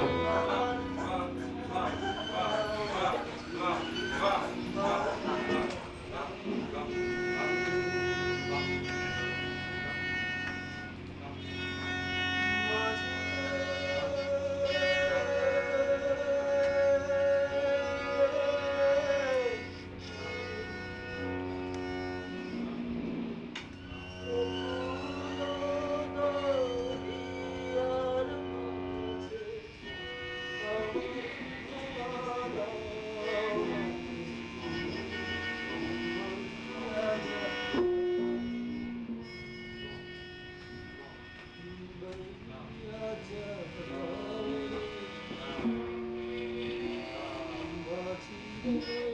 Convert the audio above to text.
很好。嗯。